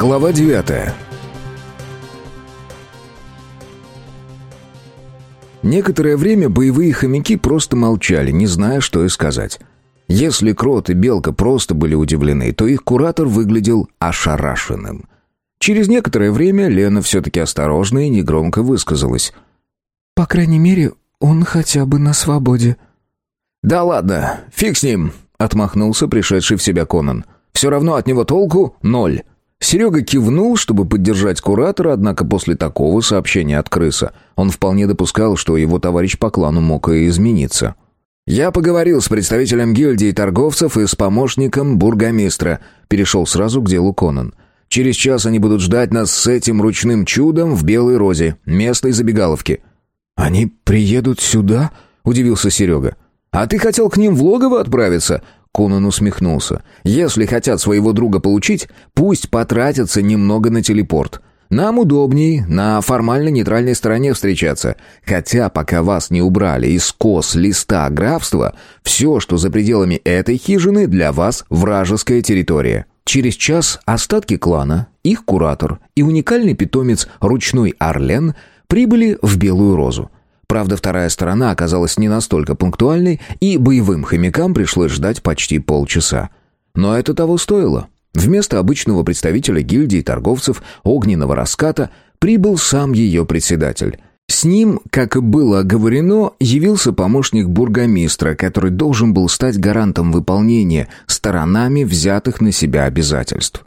Глава 9 Некоторое время боевые хомяки просто молчали, не зная, что и сказать. Если Крот и Белка просто были удивлены, то их куратор выглядел ошарашенным. Через некоторое время Лена все-таки осторожно и негромко высказалась. «По крайней мере, он хотя бы на свободе». «Да ладно, фиг с ним», — отмахнулся пришедший в себя Конан. «Все равно от него толку ноль». Серега кивнул, чтобы поддержать куратора, однако после такого сообщения от крыса он вполне допускал, что его товарищ по клану мог и измениться. «Я поговорил с представителем гильдии торговцев и с помощником бургомистра», перешел сразу к делу Конан. «Через час они будут ждать нас с этим ручным чудом в Белой Розе, местной забегаловке». «Они приедут сюда?» — удивился Серега. «А ты хотел к ним в логово отправиться?» Конан усмехнулся. «Если хотят своего друга получить, пусть потратятся немного на телепорт. Нам удобней на формально-нейтральной стороне встречаться. Хотя, пока вас не убрали из кос листа графства, все, что за пределами этой хижины, для вас вражеская территория». Через час остатки клана, их куратор и уникальный питомец ручной Орлен прибыли в Белую Розу. Правда, вторая сторона оказалась не настолько пунктуальной, и боевым хомякам пришлось ждать почти полчаса. Но это того стоило. Вместо обычного представителя гильдии торговцев огненного раската прибыл сам ее председатель. С ним, как и было оговорено, явился помощник бургомистра, который должен был стать гарантом выполнения сторонами взятых на себя обязательств.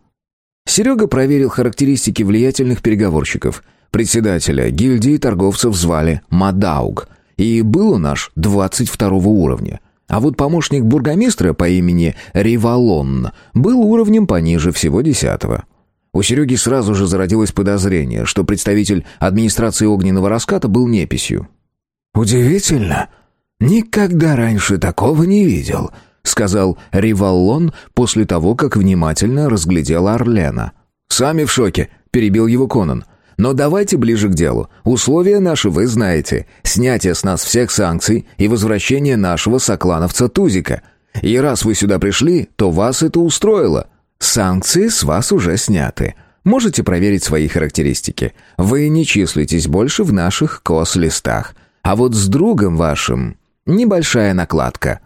Серега проверил характеристики влиятельных переговорщиков. Председателя гильдии торговцев звали Мадауг, и был он аж 22 уровня. А вот помощник бургомистра по имени Ривалон был уровнем пониже всего десятого. У Сереги сразу же зародилось подозрение, что представитель администрации огненного раската был неписью. «Удивительно. Никогда раньше такого не видел», — сказал Ривалон после того, как внимательно разглядел Орлена. «Сами в шоке», — перебил его Конан. Но давайте ближе к делу. Условия наши вы знаете. Снятие с нас всех санкций и возвращение нашего соклановца Тузика. И раз вы сюда пришли, то вас это устроило. Санкции с вас уже сняты. Можете проверить свои характеристики. Вы не числитесь больше в наших кос-листах. А вот с другом вашим небольшая накладка.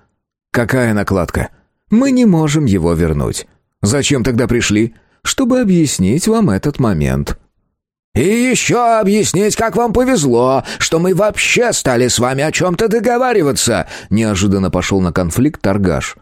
Какая накладка? Мы не можем его вернуть. Зачем тогда пришли? Чтобы объяснить вам этот момент. «И еще объяснить, как вам повезло, что мы вообще стали с вами о чем-то договариваться!» Неожиданно пошел на конфликт торгаш.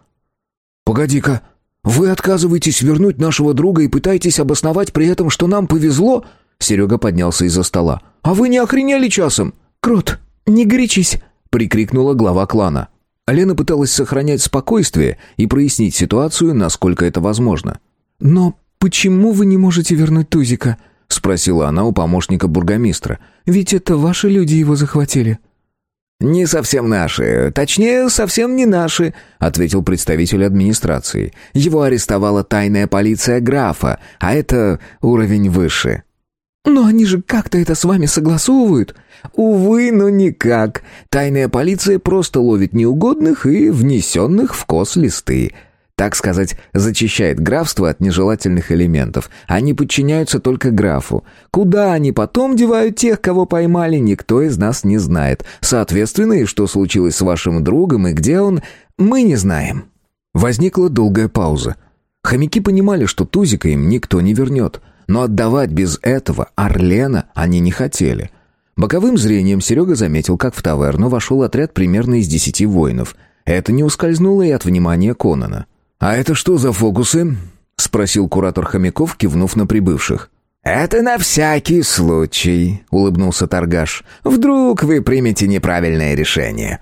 «Погоди-ка, вы отказываетесь вернуть нашего друга и пытаетесь обосновать при этом, что нам повезло?» Серега поднялся из-за стола. «А вы не охренели часом?» «Крот, не горячись!» прикрикнула глава клана. Лена пыталась сохранять спокойствие и прояснить ситуацию, насколько это возможно. «Но почему вы не можете вернуть Тузика?» — спросила она у помощника бургомистра. «Ведь это ваши люди его захватили». «Не совсем наши. Точнее, совсем не наши», — ответил представитель администрации. «Его арестовала тайная полиция графа, а это уровень выше». «Но они же как-то это с вами согласовывают?» «Увы, но никак. Тайная полиция просто ловит неугодных и внесенных в кос листы так сказать, зачищает графство от нежелательных элементов. Они подчиняются только графу. Куда они потом девают тех, кого поймали, никто из нас не знает. Соответственно, и что случилось с вашим другом и где он, мы не знаем». Возникла долгая пауза. Хомяки понимали, что Тузика им никто не вернет. Но отдавать без этого Орлена они не хотели. Боковым зрением Серега заметил, как в таверну вошел отряд примерно из десяти воинов. Это не ускользнуло и от внимания Конана. «А это что за фокусы?» — спросил куратор хомяков, кивнув на прибывших. «Это на всякий случай», — улыбнулся торгаш. «Вдруг вы примете неправильное решение».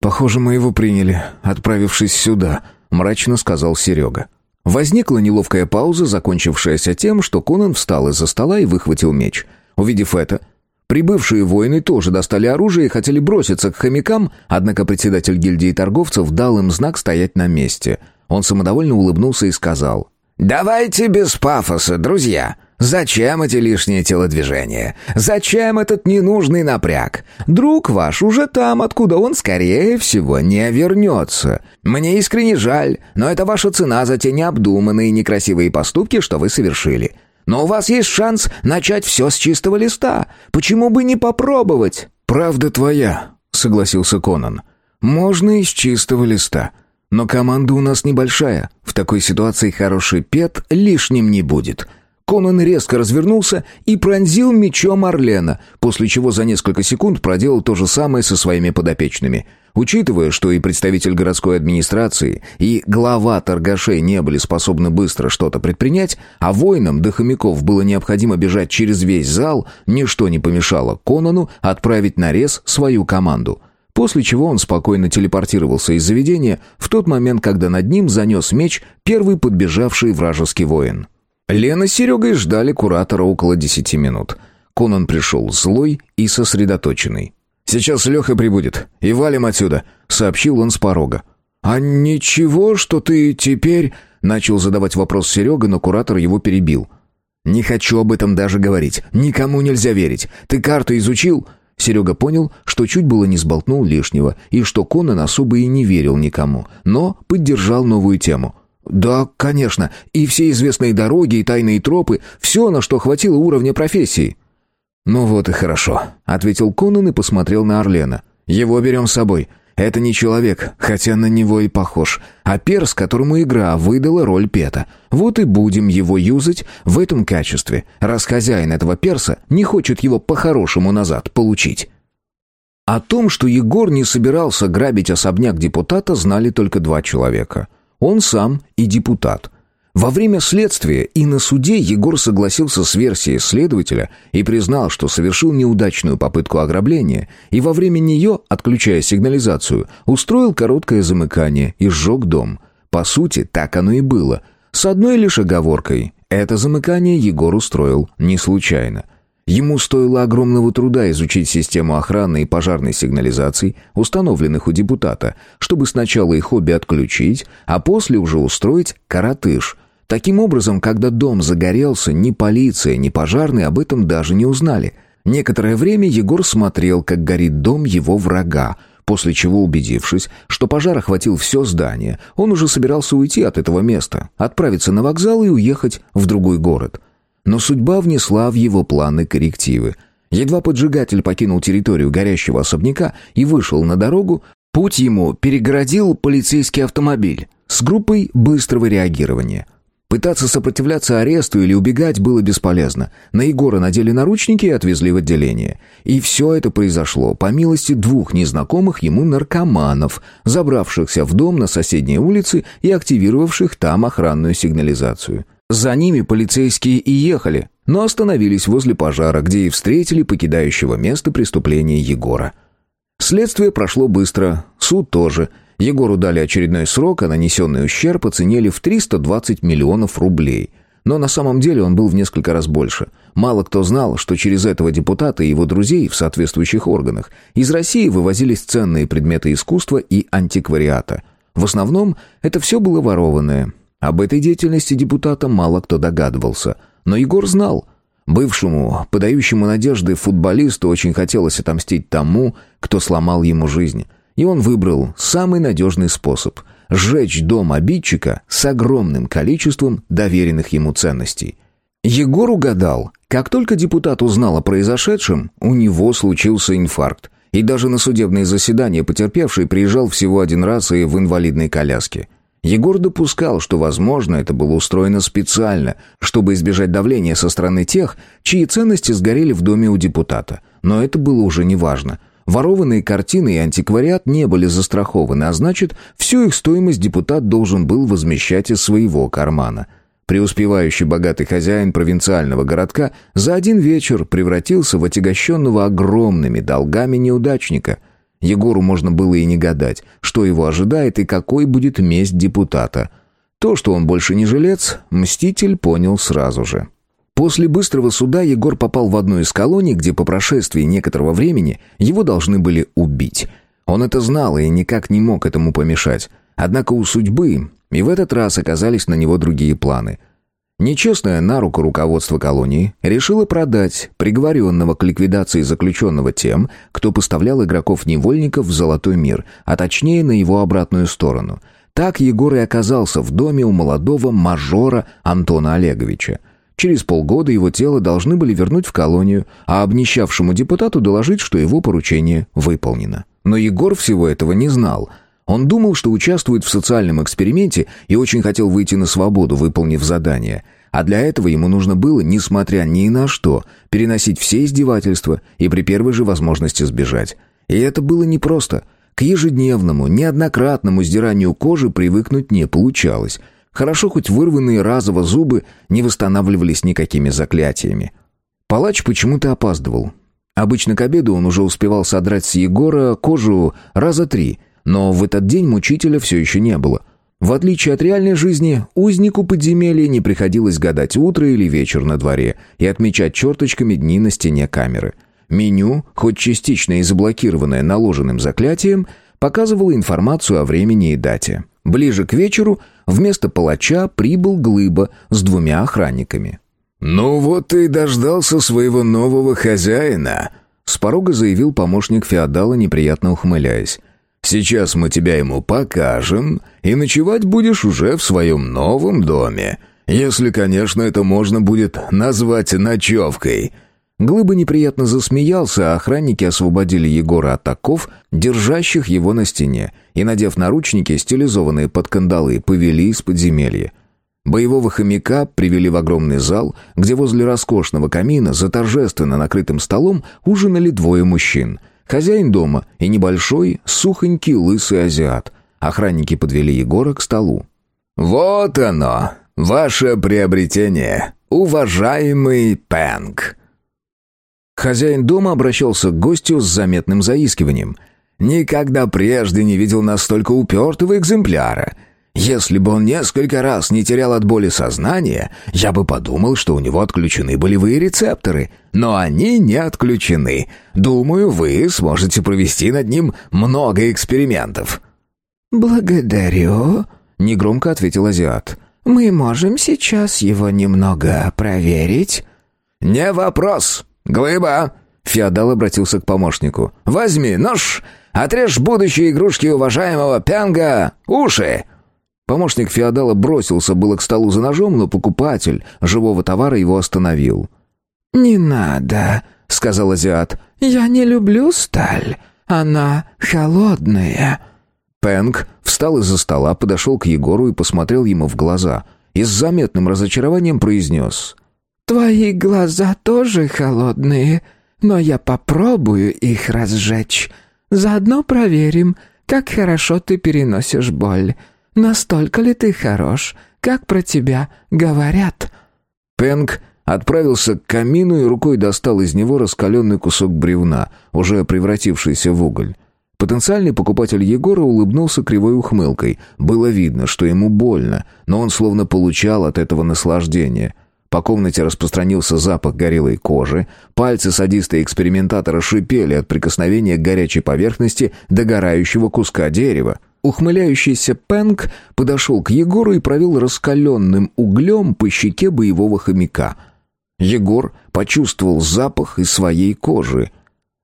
«Похоже, мы его приняли, отправившись сюда», — мрачно сказал Серега. Возникла неловкая пауза, закончившаяся тем, что Конан встал из-за стола и выхватил меч. Увидев это, прибывшие воины тоже достали оружие и хотели броситься к хомякам, однако председатель гильдии торговцев дал им знак стоять на месте — он самодовольно улыбнулся и сказал. «Давайте без пафоса, друзья. Зачем эти лишние телодвижения? Зачем этот ненужный напряг? Друг ваш уже там, откуда он, скорее всего, не вернется. Мне искренне жаль, но это ваша цена за те необдуманные некрасивые поступки, что вы совершили. Но у вас есть шанс начать все с чистого листа. Почему бы не попробовать?» «Правда твоя», — согласился Конан. «Можно и с чистого листа. Но команда у нас небольшая. В такой ситуации хороший пет лишним не будет». Конан резко развернулся и пронзил мечом Орлена, после чего за несколько секунд проделал то же самое со своими подопечными. Учитывая, что и представитель городской администрации, и глава торгашей не были способны быстро что-то предпринять, а воинам до хомяков было необходимо бежать через весь зал, ничто не помешало Конану отправить на рез свою команду — После чего он спокойно телепортировался из заведения в тот момент, когда над ним занес меч первый подбежавший вражеский воин. Лена с Серегой ждали куратора около десяти минут. Конан пришел злой и сосредоточенный. «Сейчас Леха прибудет, и валим отсюда», — сообщил он с порога. «А ничего, что ты теперь...» — начал задавать вопрос Серега, но куратор его перебил. «Не хочу об этом даже говорить. Никому нельзя верить. Ты карту изучил?» Серега понял, что чуть было не сболтнул лишнего, и что Конан особо и не верил никому, но поддержал новую тему. «Да, конечно, и все известные дороги, и тайные тропы, все, на что хватило уровня профессии». «Ну вот и хорошо», — ответил Конан и посмотрел на Орлена. «Его берем с собой. Это не человек, хотя на него и похож, а перс, которому игра выдала роль пета. Вот и будем его юзать в этом качестве, раз хозяин этого перса не хочет его по-хорошему назад получить». О том, что Егор не собирался грабить особняк депутата, знали только два человека — он сам и депутат. Во время следствия и на суде Егор согласился с версией следователя и признал, что совершил неудачную попытку ограбления и во время нее, отключая сигнализацию, устроил короткое замыкание и сжег дом. По сути, так оно и было. С одной лишь оговоркой. Это замыкание Егор устроил не случайно. Ему стоило огромного труда изучить систему охраны и пожарной сигнализации, установленных у депутата, чтобы сначала их обе отключить, а после уже устроить коротыш. Таким образом, когда дом загорелся, ни полиция, ни пожарные об этом даже не узнали. Некоторое время Егор смотрел, как горит дом его врага, после чего, убедившись, что пожар охватил все здание, он уже собирался уйти от этого места, отправиться на вокзал и уехать в другой город – но судьба внесла в его планы коррективы. Едва поджигатель покинул территорию горящего особняка и вышел на дорогу, путь ему перегородил полицейский автомобиль с группой быстрого реагирования. Пытаться сопротивляться аресту или убегать было бесполезно. На Егора надели наручники и отвезли в отделение. И все это произошло по милости двух незнакомых ему наркоманов, забравшихся в дом на соседней улице и активировавших там охранную сигнализацию. За ними полицейские и ехали, но остановились возле пожара, где и встретили покидающего место преступления Егора. Следствие прошло быстро, суд тоже. Егору дали очередной срок, а нанесенный ущерб оценили в 320 миллионов рублей. Но на самом деле он был в несколько раз больше. Мало кто знал, что через этого депутата и его друзей в соответствующих органах из России вывозились ценные предметы искусства и антиквариата. В основном это все было ворованное, об этой деятельности депутата мало кто догадывался, но Егор знал. Бывшему, подающему надежды футболисту очень хотелось отомстить тому, кто сломал ему жизнь. И он выбрал самый надежный способ – сжечь дом обидчика с огромным количеством доверенных ему ценностей. Егор угадал, как только депутат узнал о произошедшем, у него случился инфаркт. И даже на судебные заседания потерпевший приезжал всего один раз и в инвалидной коляске – Егор допускал, что, возможно, это было устроено специально, чтобы избежать давления со стороны тех, чьи ценности сгорели в доме у депутата. Но это было уже неважно. Ворованные картины и антиквариат не были застрахованы, а значит, всю их стоимость депутат должен был возмещать из своего кармана. Преуспевающий богатый хозяин провинциального городка за один вечер превратился в отягощенного огромными долгами неудачника – Егору можно было и не гадать, что его ожидает и какой будет месть депутата. То, что он больше не жилец, мститель понял сразу же. После быстрого суда Егор попал в одну из колоний, где по прошествии некоторого времени его должны были убить. Он это знал и никак не мог этому помешать. Однако у судьбы и в этот раз оказались на него другие планы – Нечестное на руку руководство колонии решило продать приговоренного к ликвидации заключенного тем, кто поставлял игроков-невольников в золотой мир, а точнее на его обратную сторону. Так Егор и оказался в доме у молодого мажора Антона Олеговича. Через полгода его тело должны были вернуть в колонию, а обнищавшему депутату доложить, что его поручение выполнено. Но Егор всего этого не знал. Он думал, что участвует в социальном эксперименте и очень хотел выйти на свободу, выполнив задание. А для этого ему нужно было, несмотря ни на что, переносить все издевательства и при первой же возможности сбежать. И это было непросто. К ежедневному, неоднократному сдиранию кожи привыкнуть не получалось. Хорошо хоть вырванные разово зубы не восстанавливались никакими заклятиями. Палач почему-то опаздывал. Обычно к обеду он уже успевал содрать с Егора кожу раза три, но в этот день мучителя все еще не было. В отличие от реальной жизни, узнику подземелья не приходилось гадать утро или вечер на дворе и отмечать черточками дни на стене камеры. Меню, хоть частично и заблокированное наложенным заклятием, показывало информацию о времени и дате. Ближе к вечеру вместо палача прибыл Глыба с двумя охранниками. «Ну вот ты и дождался своего нового хозяина», — с порога заявил помощник феодала, неприятно ухмыляясь. «Сейчас мы тебя ему покажем, и ночевать будешь уже в своем новом доме. Если, конечно, это можно будет назвать ночевкой». Глыба неприятно засмеялся, а охранники освободили Егора от оков, держащих его на стене, и, надев наручники, стилизованные под кандалы, повели из подземелья. Боевого хомяка привели в огромный зал, где возле роскошного камина за торжественно накрытым столом ужинали двое мужчин. Хозяин дома и небольшой, сухонький, лысый азиат. Охранники подвели Егора к столу. «Вот оно, ваше приобретение, уважаемый Пэнк!» Хозяин дома обращался к гостю с заметным заискиванием. «Никогда прежде не видел настолько упертого экземпляра. Если бы он несколько раз не терял от боли сознания, я бы подумал, что у него отключены болевые рецепторы. Но они не отключены. Думаю, вы сможете провести над ним много экспериментов». «Благодарю», — негромко ответил азиат. «Мы можем сейчас его немного проверить?» «Не вопрос», «Глыба!» — феодал обратился к помощнику. «Возьми нож, отрежь будущие игрушки уважаемого Пянга уши!» Помощник феодала бросился было к столу за ножом, но покупатель живого товара его остановил. «Не надо», — сказал азиат. «Я не люблю сталь. Она холодная». Пэнк встал из-за стола, подошел к Егору и посмотрел ему в глаза. И с заметным разочарованием произнес. «Твои глаза тоже холодные, но я попробую их разжечь. Заодно проверим, как хорошо ты переносишь боль. Настолько ли ты хорош, как про тебя говорят?» Пенк отправился к камину и рукой достал из него раскаленный кусок бревна, уже превратившийся в уголь. Потенциальный покупатель Егора улыбнулся кривой ухмылкой. Было видно, что ему больно, но он словно получал от этого наслаждение. По комнате распространился запах горелой кожи, пальцы садиста-экспериментатора шипели от прикосновения к горячей поверхности догорающего куска дерева. Ухмыляющийся Пэнк подошел к Егору и провел раскаленным углем по щеке боевого хомяка. Егор почувствовал запах из своей кожи.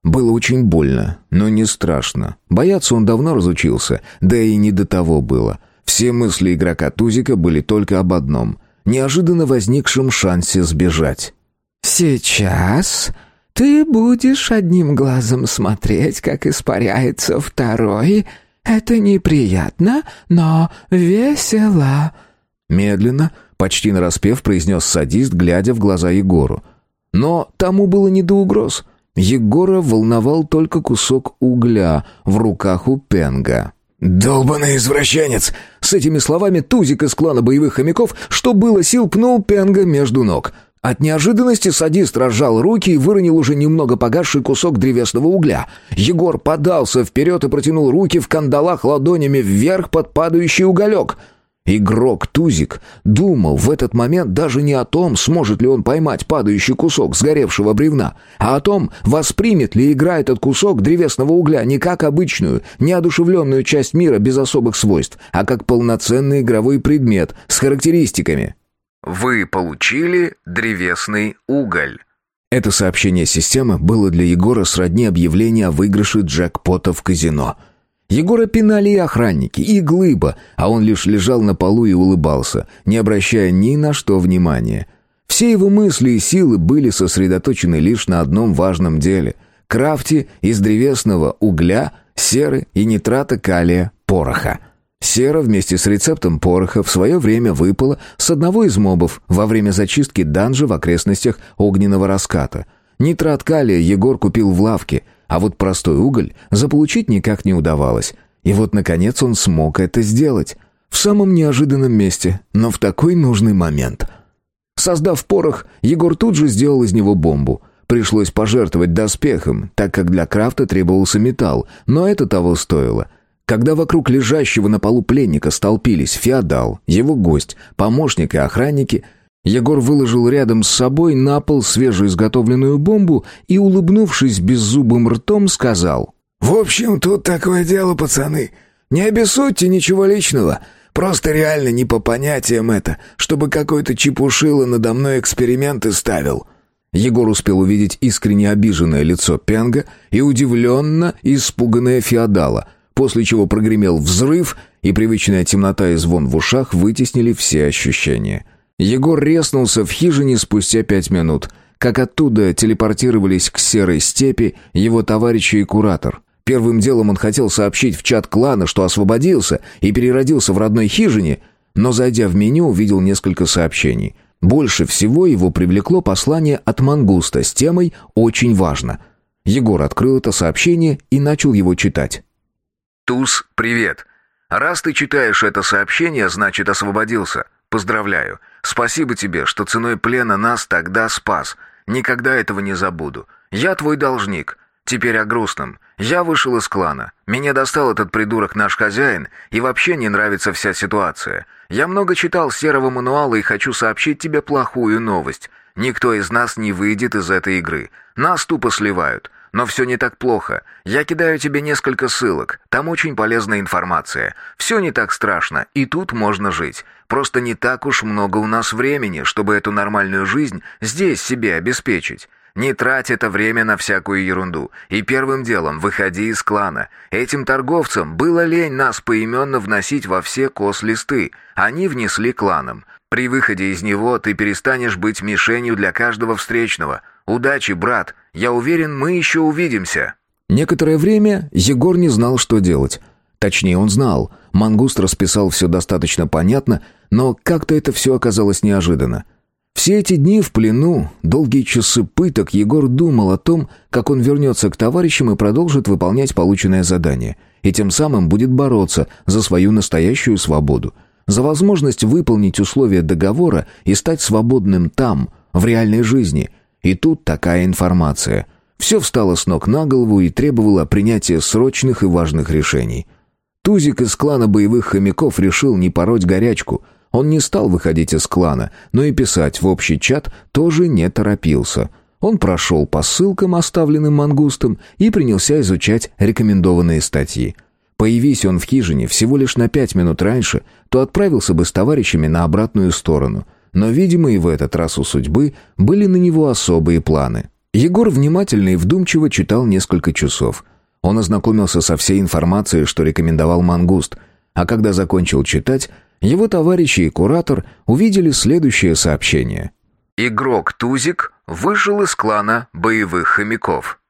Было очень больно, но не страшно. Бояться он давно разучился, да и не до того было. Все мысли игрока Тузика были только об одном — неожиданно возникшем шансе сбежать. «Сейчас ты будешь одним глазом смотреть, как испаряется второй. Это неприятно, но весело». Медленно, почти нараспев, произнес садист, глядя в глаза Егору. Но тому было не до угроз. Егора волновал только кусок угля в руках у Пенга. «Долбаный извращенец!» С этими словами Тузик из клана боевых хомяков, что было сил, пнул Пенга между ног. От неожиданности садист разжал руки и выронил уже немного погасший кусок древесного угля. Егор подался вперед и протянул руки в кандалах ладонями вверх под падающий уголек — Игрок Тузик думал в этот момент даже не о том, сможет ли он поймать падающий кусок сгоревшего бревна, а о том, воспримет ли игра этот кусок древесного угля не как обычную, неодушевленную часть мира без особых свойств, а как полноценный игровой предмет с характеристиками. Вы получили древесный уголь. Это сообщение системы было для Егора сродни объявления о выигрыше джекпота в казино – Егора пинали и охранники, и глыба, а он лишь лежал на полу и улыбался, не обращая ни на что внимания. Все его мысли и силы были сосредоточены лишь на одном важном деле — крафте из древесного угля, серы и нитрата калия пороха. Сера вместе с рецептом пороха в свое время выпала с одного из мобов во время зачистки данжа в окрестностях огненного раската. Нитрат калия Егор купил в лавке, а вот простой уголь заполучить никак не удавалось. И вот, наконец, он смог это сделать. В самом неожиданном месте, но в такой нужный момент. Создав порох, Егор тут же сделал из него бомбу. Пришлось пожертвовать доспехом, так как для крафта требовался металл, но это того стоило. Когда вокруг лежащего на полу пленника столпились феодал, его гость, помощник и охранники, Егор выложил рядом с собой на пол свежеизготовленную бомбу и, улыбнувшись беззубым ртом, сказал «В общем, тут такое дело, пацаны. Не обессудьте ничего личного. Просто реально не по понятиям это, чтобы какой-то чепушило надо мной эксперименты ставил». Егор успел увидеть искренне обиженное лицо Пенга и удивленно испуганное феодала, после чего прогремел взрыв, и привычная темнота и звон в ушах вытеснили все ощущения. Егор резнулся в хижине спустя пять минут, как оттуда телепортировались к серой степи его товарищи и куратор. Первым делом он хотел сообщить в чат клана, что освободился и переродился в родной хижине, но, зайдя в меню, увидел несколько сообщений. Больше всего его привлекло послание от Мангуста с темой «Очень важно». Егор открыл это сообщение и начал его читать. «Туз, привет. Раз ты читаешь это сообщение, значит освободился. Поздравляю. Спасибо тебе, что ценой плена нас тогда спас. Никогда этого не забуду. Я твой должник. Теперь о грустном. Я вышел из клана. Меня достал этот придурок наш хозяин, и вообще не нравится вся ситуация. Я много читал серого мануала и хочу сообщить тебе плохую новость. Никто из нас не выйдет из этой игры. Нас тупо сливают. Но все не так плохо. Я кидаю тебе несколько ссылок. Там очень полезная информация. Все не так страшно, и тут можно жить. Просто не так уж много у нас времени, чтобы эту нормальную жизнь здесь себе обеспечить. Не трать это время на всякую ерунду. И первым делом выходи из клана. Этим торговцам было лень нас поименно вносить во все кос-листы. Они внесли кланом. При выходе из него ты перестанешь быть мишенью для каждого встречного. Удачи, брат. Я уверен, мы еще увидимся. Некоторое время Егор не знал, что делать. Точнее, он знал. Мангуст расписал все достаточно понятно, но как-то это все оказалось неожиданно. Все эти дни в плену, долгие часы пыток, Егор думал о том, как он вернется к товарищам и продолжит выполнять полученное задание, и тем самым будет бороться за свою настоящую свободу, за возможность выполнить условия договора и стать свободным там, в реальной жизни. И тут такая информация. Все встало с ног на голову и требовало принятия срочных и важных решений. Тузик из клана боевых хомяков решил не пороть горячку – он не стал выходить из клана, но и писать в общий чат тоже не торопился. Он прошел по ссылкам, оставленным мангустом, и принялся изучать рекомендованные статьи. Появись он в хижине всего лишь на пять минут раньше, то отправился бы с товарищами на обратную сторону. Но, видимо, и в этот раз у судьбы были на него особые планы. Егор внимательно и вдумчиво читал несколько часов. Он ознакомился со всей информацией, что рекомендовал Мангуст, а когда закончил читать, его товарищи и куратор увидели следующее сообщение. Игрок Тузик вышел из клана боевых хомяков.